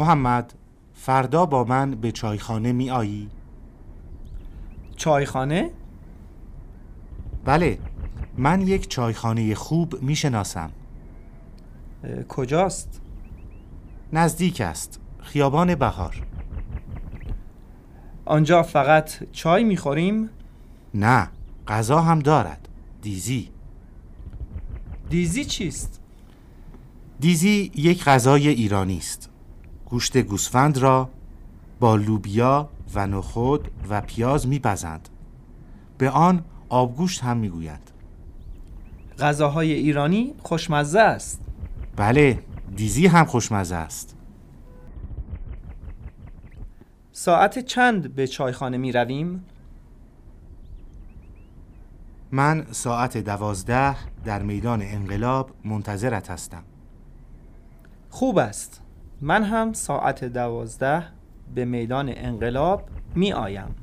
محمد فردا با من به چایخانه می آیی؟ چایخانه؟ بله من یک چایخانه خوب می شناسم کجاست؟ نزدیک است خیابان بهار آنجا فقط چای می‌خوریم؟ نه غذا هم دارد دیزی دیزی چیست؟ دیزی یک غذای ایرانی است گوشت گوسفند را با لوبیا و نخود و پیاز میپزند. به آن آبگوشت هم می‌گویند. غذاهای ایرانی خوشمزه است. بله دیزی هم خوشمزه است. ساعت چند به چایخانه می رویم؟ من ساعت دوازده در میدان انقلاب منتظرت هستم. خوب است. من هم ساعت دوازده به میدان انقلاب می آیم.